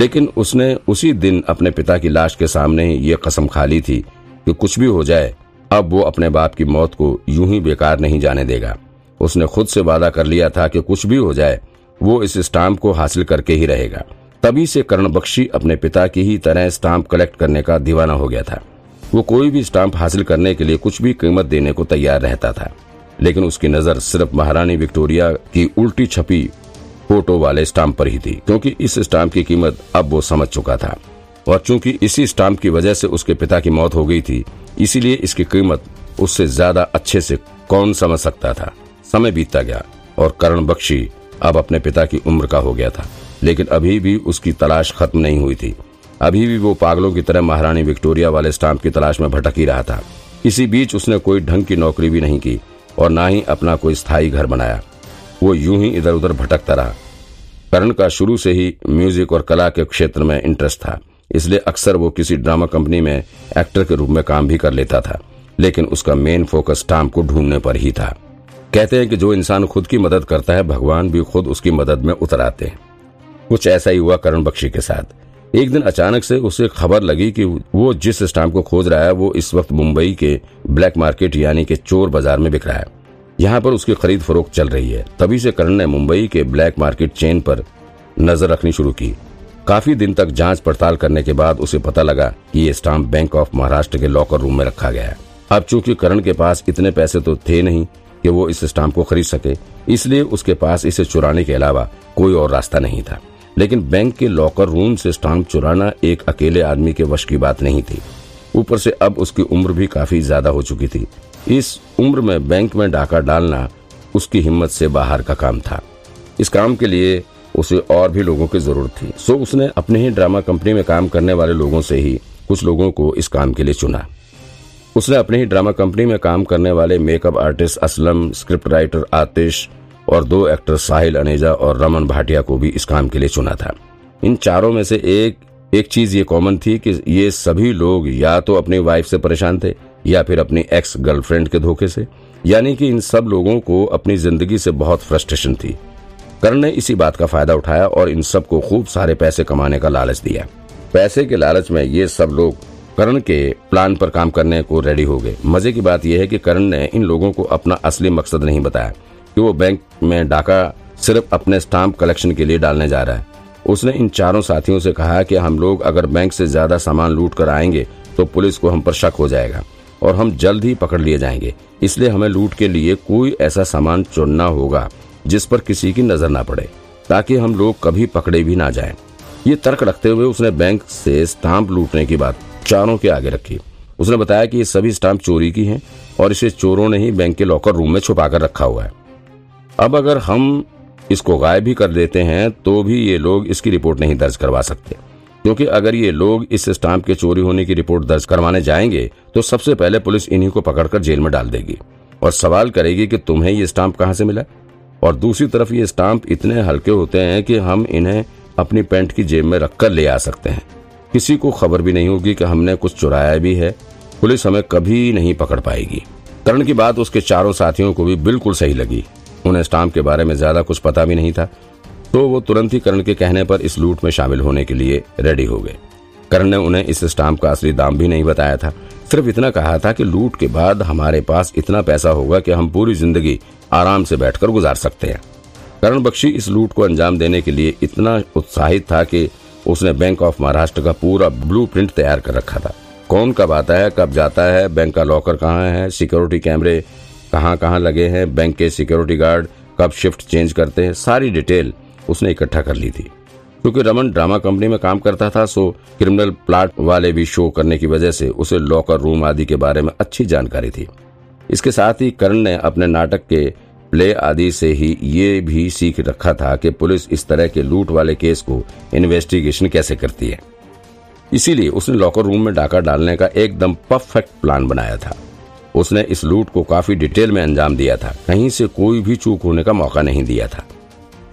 लेकिन उसने उसी दिन अपने पिता की लाश के सामने ही ये कसम खा ली थी कि कुछ भी हो जाए, अब वो अपने बाप की मौत को यूँ ही बेकार नहीं जाने देगा। उसने खुद से वादा कर लिया था कि कुछ भी हो जाए, वो इस स्टाम्प को हासिल करके ही रहेगा। तभी से कर्ण बख्शी अपने पिता की ही तरह स्टाम्प कलेक्ट करने का दीवाना हो गया था। वो कोई भी स्टाम्प हासिल करने के लिए कुछ भी कीमत देने को तैयार रहता था। लेकिन उसकी नज़र सिर्फ़ महारानी विक्टोरिया की उल्टी छपी फ़ोटो वाले स्टाम्प पर ही थी, क्योंकि इस स्टाम्प की कीमत अब वो समझ चुका था। और चूँकि इसी स्टाम्प की वजह से उसके पिता की मौत हो गई थी, इसीलिए इसकी कीमत उससे ज़्यादा अच्छे से कौन समझ सकता था? समय बीतता गया, और करण बख्शी अब अपने पिता की उम्र का हो गया था। लेकिन अभी भी उसकी तलाश खत्म नहीं हुई थी। अभी भी वो पागलों की तरह महारानी विक्टोरिया वाले स्टाम्प की तलाश में भटक ही रहा था। इसी बीच उसने कोई ढंग की नौकरी भी नहीं की, और ना ही अपना कोई स्थायी घर बनाया। वो यूँ ही इधर उधर भटकता रहा। करण का शुरू से ही म्यूज़िक और कला के क्षेत्र में इंटरेस्ट था, इसलिए अक्सर वो किसी ड्रामा कंपनी में एक्टर के रूप में काम भी कर लेता था, लेकिन उसका मेन फोकस स्टाम्प को ढूँढने पर ही था। कहते हैं कि जो इंसान खुद की मदद करता है, भगवान भी खुद उसकी मदद में उतर आते हैं। कुछ ऐसा ही हुआ करण बख्शी के साथ। एक दिन अचानक से उसे खबर लगी कि वो जिस स्टाम्प को खोज रहा है, वो इस वक्त मुंबई के ब्लैक मार्केट यानी के चोर बाज़ार में बिक रहा है। यहाँ पर उसकी खरीद फरोख्त चल रही है। तभी से करण ने मुंबई के ब्लैक मार्केट चेन पर नज़र रखनी शुरू की। काफ़ी दिन तक जाँच पड़ताल करने के बाद उसे पता लगा कि ये स्टाम्प बैंक ऑफ़ महाराष्ट्र के लॉकर रूम में रखा गया है। अब चूँकि करण के पास इतने पैसे तो थे नहीं कि वो इस स्टाम्प को खरीद सके, इसलिए उसके पास इसे चुराने के अलावा कोई और रास्ता नहीं था। लेकिन बैंक के लॉकर रूम से स्टाम्प चुराना एक अकेले आदमी के वश की बात नहीं थी। ऊपर से अब उसकी उम्र भी काफ़ी ज़्यादा हो चुकी थी। इस उम्र में बैंक में डाका डालना उसकी हिम्मत से बाहर का काम था। इस काम के लिए उसे और भी लोगों की ज़रूरत थी। सो उसने अपने ही ड्रामा कंपनी में काम करने वाले लोगों से ही कुछ लोगों को इस काम के लिए चुना। उसने अपने ही ड्रामा कंपनी में काम करने वाले makeup artist, Aslam script writer Atish और दो एक्टर साहिल अनेजा और रमन भाटिया को भी इस काम के लिए चुना था। इन चारों में से एक एक चीज़ ये कॉमन थी कि ये सभी लोग या तो अपनी वाइफ से परेशान थे या फिर अपनी एक्स गर्लफ्रेंड के धोखे से, यानी कि इन सब लोगों को अपनी ज़िंदगी से बहुत फ्रस्ट्रेशन थी। करण ने इसी बात का फ़ायदा उठाया और इन सबको खूब सारे पैसे कमाने का लालच दिया। पैसे के लालच में ये सब लोग करण के प्लान पर काम करने को रेडी हो गए। मज़े की बात यह है कि करण ने इन लोगों को अपना असली मकसद नहीं बताया कि वो बैंक में डाका सिर्फ़ अपने स्टाम्प कलेक्शन के लिए डालने जा रहा है। उसने इन चारों साथियों से कहा कि हम लोग अगर बैंक से ज़्यादा सामान लूट कर आएँगे तो पुलिस को हम पर शक हो जाएगा। और हम जल्द ही पकड़ लिए जाएँगे। इसलिए हमें लूट के लिए कोई ऐसा सामान चुनना होगा, जिस पर किसी की नज़र ना पड़े, ताकि हम लोग कभी पकड़े भी ना जाएँ। ये तर्क रखते हुए उसने बैंक से स्टाम्प लूटने की बात चारों के आगे रखी। उसने बताया कि ये सभी स्टाम्प चोरी की हैं और इसे चोरों ने ही बैंक के लॉकर रूम में छुपा कर रखा हुआ है। अब अगर हम इसको गायब भी कर देते हैं तो भी ये लोग इसकी रिपोर्ट नहीं दर्ज करवा सकते। क्योंकि अगर ये लोग इस स्टाम्प के चोरी होने की रिपोर्ट दर्ज करवाने जाएँगे तो सबसे पहले पुलिस इन्हीं को पकड़कर जेल में डाल देगी और सवाल करेगी कि तुम्हें ये स्टाम्प कहाँ से मिला? और दूसरी तरफ़ ये स्टाम्प इतने हल्के होते हैं कि हम इन्हें अपनी पैंट की जेब में रखकर ले आ सकते हैं। किसी को खबर भी नहीं होगी कि हमने कुछ चुराया भी है। पुलिस हमें कभी नहीं पकड़ पाएगी। करण की बात उसके चारों साथियों को भी बिल्कुल सही लगी। उन्हें स्टाम्प के बारे में ज़्यादा कुछ पता भी नहीं था। तो वो तुरंत ही करण के कहने पर इस लूट में शामिल होने के लिए रेडी हो गए। करण ने उन्हें इस स्टाम्प का असली दाम भी नहीं बताया था। सिर्फ़ इतना कहा था कि लूट के बाद हमारे पास इतना पैसा होगा कि हम पूरी ज़िंदगी आराम से बैठकर गुजार सकते हैं। करण बख्शी इस लूट को अंजाम देने के लिए इतना उत्साहित था कि उसने बैंक ऑफ़ महाराष्ट्र का पूरा ब्लू तैयार कर रखा था। कौन कब आता है, कब जाता है बैंक का लॉकर कहाँ है सिक्योरिटी कैमरे कहाँ कहाँ लगे हैं बैंक के सिक्योरिटी गार्ड कब शिफ्ट चेंज करते हैं, सारी डिटेल उसने इकट्ठा कर ली थी। क्योंकि रमन ड्रामा कंपनी में काम करता था, सो क्रिमिनल प्लाट वाले भी शो करने की वजह से उसे लॉकर रूम आदि के बारे में अच्छी जानकारी थी। इसके साथ ही करण ने अपने नाटक के प्ले आदि से ही ये भी सीख रखा था कि पुलिस इस तरह के लूट वाले केस को इन्वेस्टिगेशन कैसे करती है। इसीलिए उसने लॉकर रूम में डाका डालने का एकदम परफेक्ट प्लान बनाया था। उसने इस लूट को काफ़ी डिटेल में अंजाम दिया था। कहीं से कोई भी चूक होने का मौका नहीं दिया था।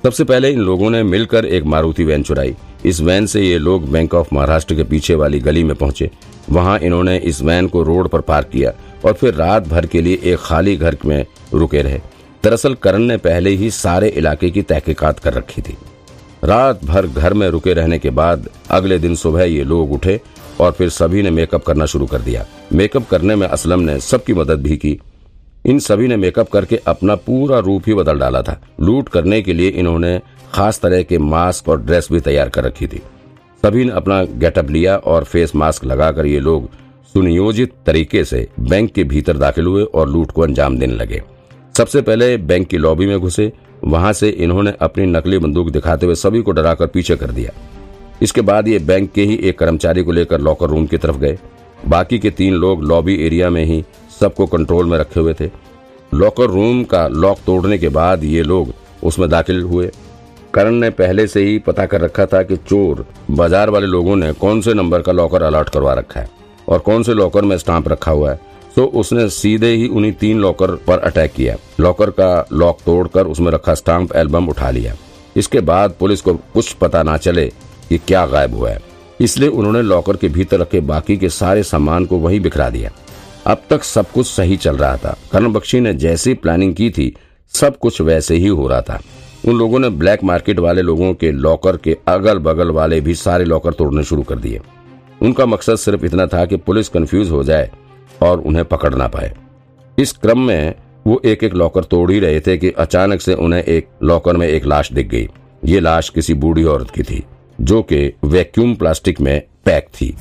सबसे पहले इन लोगों ने मिलकर एक मारुति वैन चुराई। इस वैन से ये लोग बैंक ऑफ़ महाराष्ट्र के पीछे वाली गली में पहुँचे। वहाँ इन्होंने इस वैन को रोड पर पार्क किया और फिर रात भर के लिए एक खाली घर में रुके रहे। दरअसल करण ने पहले ही सारे इलाके की तहकीकात कर रखी थी। रात भर घर में रुके रहने के बाद अगले दिन सुबह ये लोग उठे और फिर सभी ने मेकअप करना शुरू कर दिया। मेकअप करने में असलम ने सबकी मदद भी की। इन सभी ने मेकअप करके अपना पूरा रूप ही बदल डाला था। लूट करने के लिए इन्होंने खास तरह के मास्क और ड्रेस भी तैयार कर रखी थी। सभी ने अपना गेटअप लिया और फेस मास्क लगाकर ये लोग सुनियोजित तरीके से बैंक के भीतर दाखिल हुए और लूट को अंजाम देने लगे। सबसे पहले बैंक की लॉबी में घुसे। वहाँ से इन्होंने अपनी नकली बंदूक दिखाते हुए सभी को डराकर पीछे कर दिया। इसके बाद ये बैंक के ही एक कर्मचारी को लेकर लॉकर रूम की तरफ़ गए। बाकी के तीन लोग लॉबी एरिया में ही सबको कंट्रोल में रखे हुए थे। लॉकर रूम का लॉक तोड़ने के बाद ये लोग उसमें दाखिल हुए। करण ने पहले से ही पता कर रखा था कि चोर बाज़ार वाले लोगों ने कौन से नंबर का लॉकर अलर्ट करवा रखा है और कौन से लॉकर में स्टाम्प रखा हुआ है। तो उसने सीधे ही उन्हीं तीन लॉकर पर अटैक किया। लॉकर का लॉक तोड़कर उसमें रखा स्टाम्प एल्बम उठा लिया। इसके बाद पुलिस को कुछ पता ना चले कि क्या गायब हुआ है। इसलिए उन्होंने लॉकर के भीतर रखे बाकी के सारे सामान को वहीं बिखरा दिया। अब तक सब कुछ सही चल रहा था। करण बख्शी ने जैसी प्लानिंग की थी, सब कुछ वैसे ही हो रहा था। उन लोगों ने ब्लैक मार्केट वाले लोगों के लॉकर के अगल बगल वाले भी सारे लॉकर तोड़ने शुरू कर दिए। उनका मकसद सिर्फ़ इतना था कि पुलिस कंफ्यूज हो जाए और उन्हें पकड़ ना पाए। इस क्रम में वो एक एक लॉकर तोड़ ही रहे थे कि अचानक से उन्हें एक लॉकर में एक लाश दिख गई। ये लाश किसी बूढ़ी औरत की थी, जो कि वैक्यूम प्लास्टिक में पैक थी।